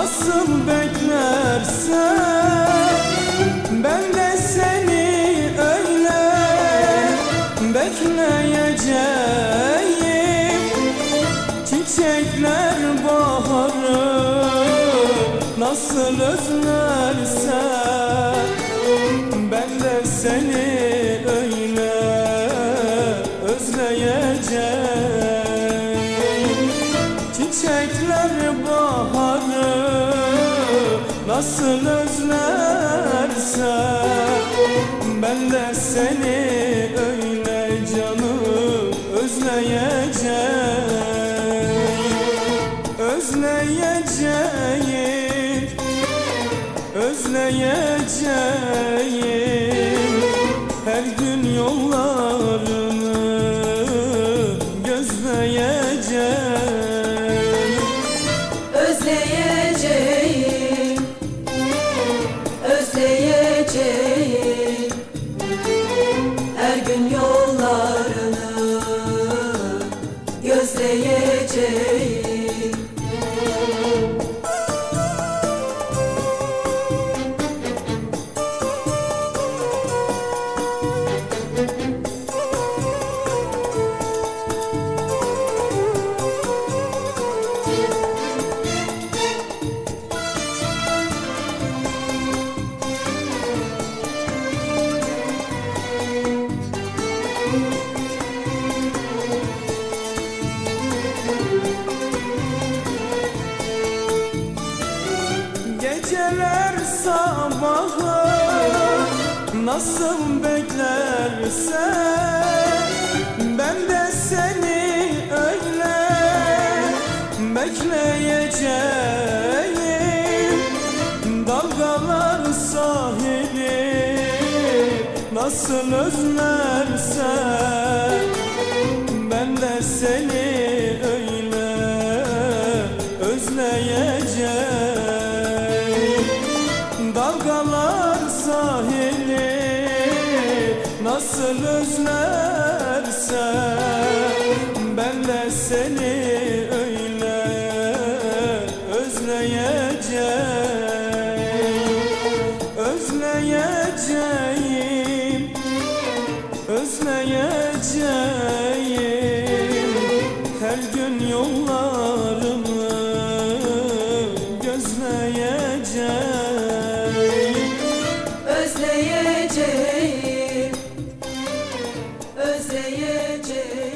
nasıl beklersen Ben de seni öyle bekleyeceğim. Çiçekler baharı nasıl özlersen Ben de seni öyle özleyeceğim nasıl özlersen Ben de seni öyle canım özleyeceğim. Özleyeceğim Özleyeceğim Geceler sabahı nasıl beklersen Ben de seni öyle bekleyeceğim. Dalgalar sahili nasıl özlersen nasıl özlerse Ben de seni öyle özleyeceğim. Özleyeceğim. Özleyeceğim seyece